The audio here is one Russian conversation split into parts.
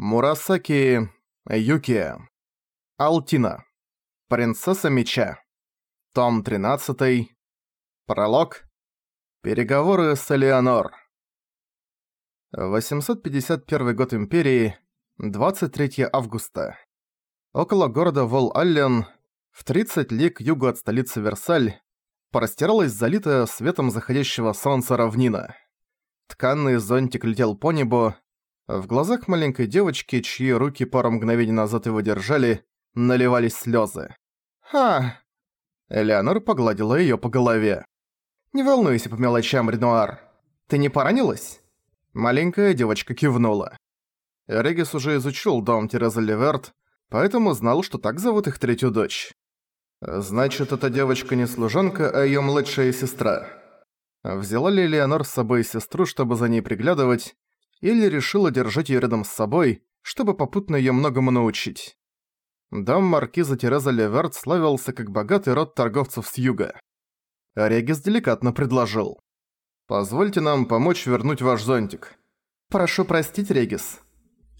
Мурасаки Юки. Алтина. Принцесса меча. Том 13. Пролог. Переговоры с Элеонор. 851 год Империи. 23 августа. Около города Вол-Аллен, в 30 лиг к югу от столицы Версаль, простиралась залитая светом заходящего солнца равнина. Тканный зонтик летел по небу, в глазах маленькой девочки, чьи руки пару мгновений назад его держали, наливались слезы. «Ха!» Элеонор погладила её по голове. «Не волнуйся по мелочам, Ренуар. Ты не поранилась?» Маленькая девочка кивнула. Регис уже изучил дом Тереза Леверт, поэтому знал, что так зовут их третью дочь. «Значит, эта девочка не служанка, а её младшая сестра». Взяла ли Элеонор с собой сестру, чтобы за ней приглядывать, или решила держать её рядом с собой, чтобы попутно её многому научить. Дом маркиза Тереза Леверт славился как богатый род торговцев с юга. Регис деликатно предложил. «Позвольте нам помочь вернуть ваш зонтик». «Прошу простить, Регис».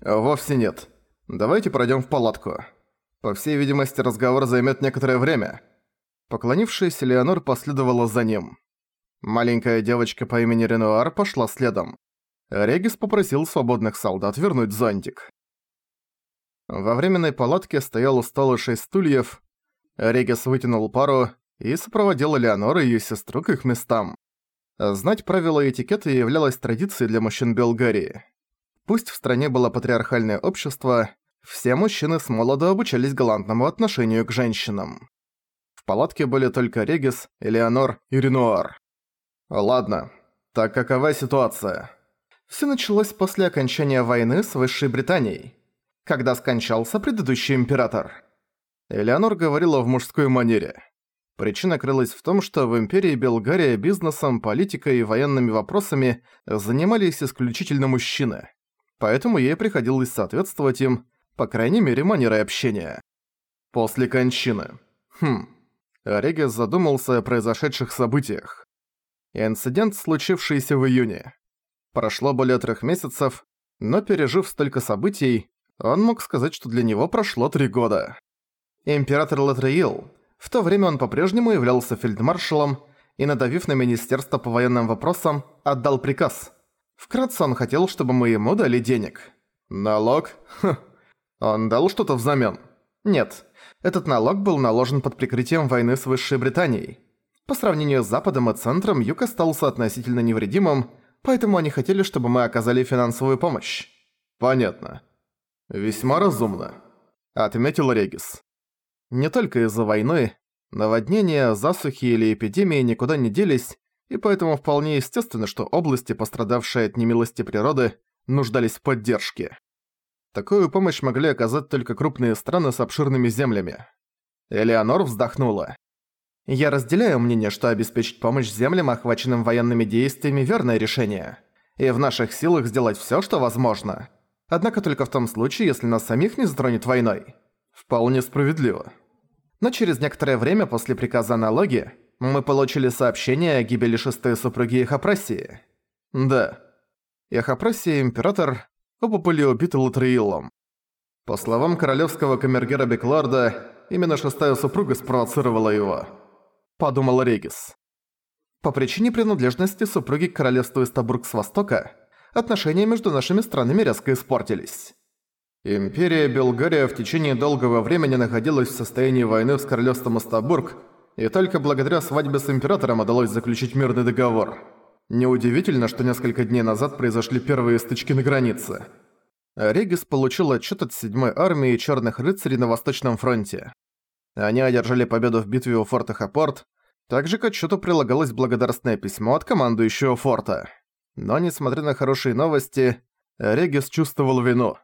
«Вовсе нет. Давайте пройдём в палатку. По всей видимости, разговор займет некоторое время». Поклонившись, Леонор последовала за ним. Маленькая девочка по имени Ренуар пошла следом. Регис попросил свободных солдат вернуть зонтик. Во временной палатке стоял стол и шесть стульев. Регис вытянул пару и сопроводил Леонор и её сестру к их местам. Знать правила этикета являлось традицией для мужчин Белгарии. Пусть в стране было патриархальное общество, все мужчины с молода обучались галантному отношению к женщинам. В палатке были только Регис, Элеонор и Ренуар. «Ладно, так какова ситуация?» Все началось после окончания войны с Высшей Британией, когда скончался предыдущий император. Элеонор говорила в мужской манере. Причина крылась в том, что в Империи Белгария бизнесом, политикой и военными вопросами занимались исключительно мужчины. Поэтому ей приходилось соответствовать им, по крайней мере, манерой общения. После кончины. Хм. Регис задумался о произошедших событиях. Инцидент, случившийся в июне. Прошло более трех месяцев, но пережив столько событий, он мог сказать, что для него прошло три года. Император Латреил, в то время он по-прежнему являлся фельдмаршалом и, надавив на Министерство по военным вопросам, отдал приказ. Вкратце он хотел, чтобы мы ему дали денег. Налог? Хм. Он дал что-то взамен? Нет. Этот налог был наложен под прикрытием войны с Высшей Британией. По сравнению с Западом и Центром, Юг остался относительно невредимым, поэтому они хотели, чтобы мы оказали финансовую помощь». «Понятно. Весьма разумно», — отметил Регис. Не только из-за войны, наводнения, засухи или эпидемии никуда не делись, и поэтому вполне естественно, что области, пострадавшие от немилости природы, нуждались в поддержке. Такую помощь могли оказать только крупные страны с обширными землями. Элеонор вздохнула. Я разделяю мнение, что обеспечить помощь землям, охваченным военными действиями, верное решение. И в наших силах сделать всё, что возможно. Однако только в том случае, если нас самих не затронет войной. Вполне справедливо. Но через некоторое время после приказа о налоге мы получили сообщение о гибели шестой супруги Эхопрасии. Да. Эхопрасия император оба были убиты Латреилом. По словам королевского камергера Бекларда, именно шестая супруга спровоцировала его подумал Регис. По причине принадлежности супруги к королевству Истабург с востока, отношения между нашими странами резко испортились. Империя Белгария в течение долгого времени находилась в состоянии войны с королевством Истабург, и только благодаря свадьбе с императором удалось заключить мирный договор. Неудивительно, что несколько дней назад произошли первые стычки на границе. Регис получил отчет от 7-й армии Черных рыцарей на Восточном фронте. Они одержали победу в битве у форта Хапорт. Также к отчету прилагалось благодарственное письмо от командующего форта. Но, несмотря на хорошие новости, Регис чувствовал вину.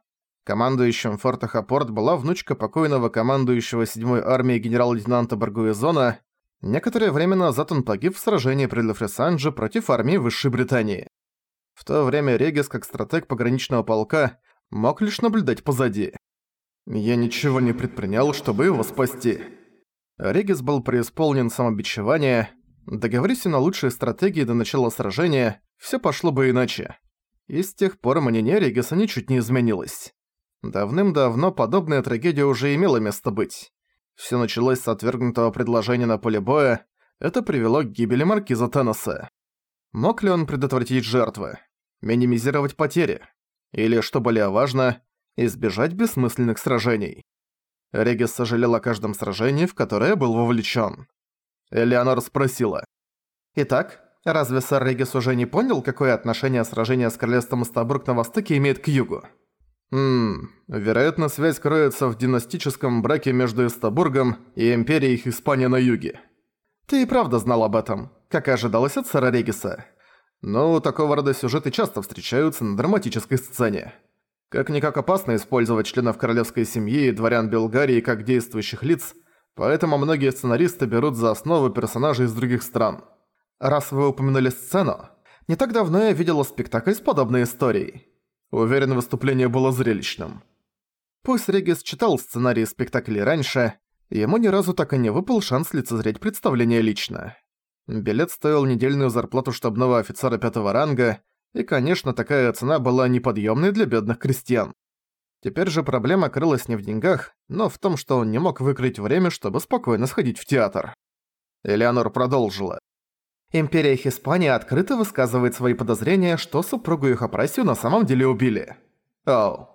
Командующим форта Хапорт была внучка покойного командующего 7-й армией генерал-лейтенанта Баргуизона. Некоторое время назад он погиб в сражении при Лефресанже против армии Высшей Британии. В то время Регис, как стратег пограничного полка, мог лишь наблюдать позади. Я ничего не предпринял, чтобы его спасти. Регис был преисполнен самобичевания. Договорись на лучшие стратегии до начала сражения, все пошло бы иначе. И с тех пор мнение Региса ничуть не изменилось. Давным-давно подобная трагедия уже имела место быть. Все началось с отвергнутого предложения на поле боя, это привело к гибели маркиза Теннесса. Мог ли он предотвратить жертвы? Минимизировать потери? Или, что более важно, избежать бессмысленных сражений? Регис сожалел о каждом сражении, в которое был вовлечен. Элеонор спросила. «Итак, разве сэр Регис уже не понял, какое отношение сражение с королевством Стабург на востоке имеет к югу?» «Ммм, вероятно, связь кроется в династическом браке между Эстабургом и Империей Испания на юге. Ты и правда знал об этом, как и ожидалось от сэра Региса. Но такого рода сюжеты часто встречаются на драматической сцене. Как-никак опасно использовать членов королевской семьи и дворян Белгарии как действующих лиц, поэтому многие сценаристы берут за основу персонажей из других стран. Раз вы упомянули сцену, не так давно я видела спектакль с подобной историей. Уверен, выступление было зрелищным. Пусть Регис читал сценарий спектаклей раньше, ему ни разу так и не выпал шанс лицезреть представление лично. Билет стоил недельную зарплату штабного офицера пятого ранга, и, конечно, такая цена была неподъемной для бедных крестьян. Теперь же проблема крылась не в деньгах, но в том, что он не мог выкрыть время, чтобы спокойно сходить в театр. Элеонор продолжила. Империя Хиспания открыто высказывает свои подозрения, что супругу их Апрасию на самом деле убили. Оу.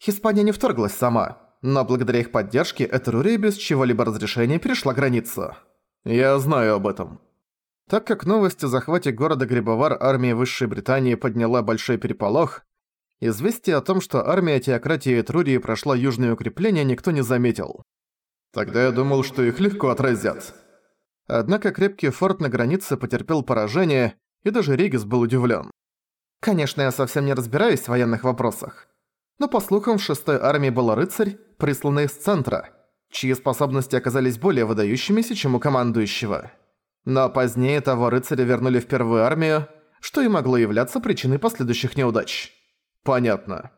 Хиспания не вторглась сама, но благодаря их поддержке Этрурия без чего-либо разрешения перешла границу. Я знаю об этом. Так как новость о захвате города Грибовар армии Высшей Британии подняла большой переполох, известие о том, что армия теократии Этрурии прошла южные укрепления, никто не заметил. Тогда я думал, что их легко отразят. Однако крепкий форт на границе потерпел поражение, и даже Ригис был удивлен. Конечно, я совсем не разбираюсь в военных вопросах. Но по слухам, в шестой армии был рыцарь, присланный из центра, чьи способности оказались более выдающимися, чем у командующего. Но позднее того рыцаря вернули в первую армию, что и могло являться причиной последующих неудач. Понятно.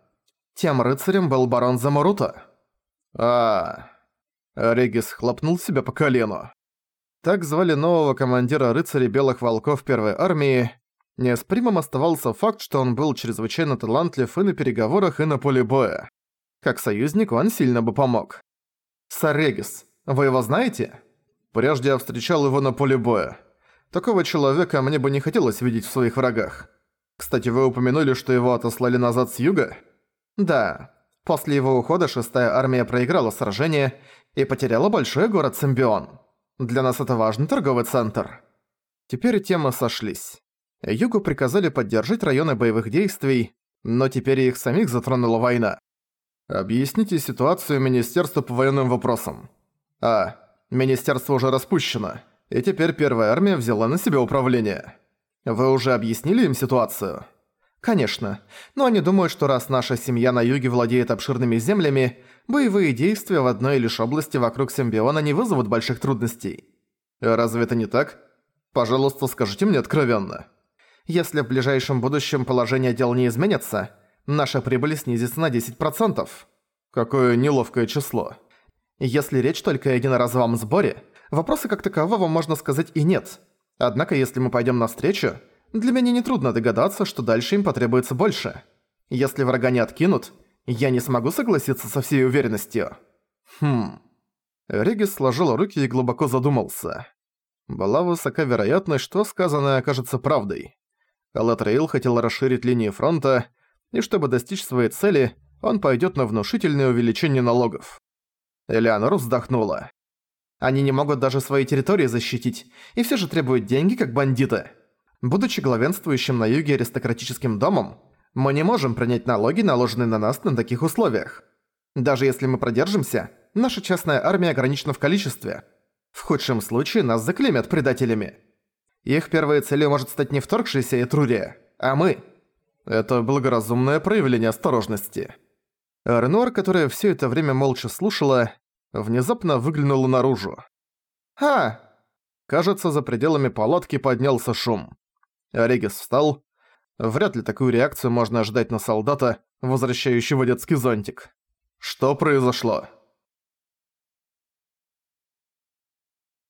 Тем рыцарем был барон Замарута. А, Регис хлопнул себя по колену. Так звали нового командира рыцарей Белых Волков Первой Армии. Неоспоримым оставался факт, что он был чрезвычайно талантлив и на переговорах, и на поле боя. Как союзник он сильно бы помог. Сарегис, вы его знаете? Прежде я встречал его на поле боя. Такого человека мне бы не хотелось видеть в своих врагах. Кстати, вы упомянули, что его отослали назад с юга? Да. После его ухода шестая армия проиграла сражение и потеряла большой город Симбион. Для нас это важный торговый центр. Теперь темы сошлись. Югу приказали поддержать районы боевых действий, но теперь их самих затронула война. Объясните ситуацию Министерству по военным вопросам. А, Министерство уже распущено, и теперь Первая армия взяла на себя управление. Вы уже объяснили им ситуацию? Конечно, но они думают, что раз наша семья на юге владеет обширными землями, боевые действия в одной лишь области вокруг симбиона не вызовут больших трудностей. Разве это не так? Пожалуйста, скажите мне откровенно. Если в ближайшем будущем положение дел не изменится, наша прибыль снизится на 10%. Какое неловкое число. Если речь только о единоразовом сборе, вопроса как такового можно сказать и нет. Однако если мы пойдем навстречу, для меня нетрудно догадаться, что дальше им потребуется больше. Если врага не откинут, я не смогу согласиться со всей уверенностью. Хм. Регис сложил руки и глубоко задумался. Была высока вероятность, что сказанное окажется правдой. Алатреил хотел расширить линии фронта, и чтобы достичь своей цели, он пойдет на внушительное увеличение налогов. Элеонор вздохнула. Они не могут даже свои территории защитить, и все же требуют деньги, как бандиты. Будучи главенствующим на юге аристократическим домом, мы не можем принять налоги, наложенные на нас на таких условиях. Даже если мы продержимся, наша частная армия ограничена в количестве. В худшем случае нас заклемят предателями. Их первой целью может стать не вторгшаяся Этрурия, а мы. Это благоразумное проявление осторожности. Ренуар, которая все это время молча слушала, внезапно выглянула наружу. «Ха!» Кажется, за пределами палатки поднялся шум. Регис встал, Вряд ли такую реакцию можно ожидать на солдата, возвращающего детский зонтик. Что произошло?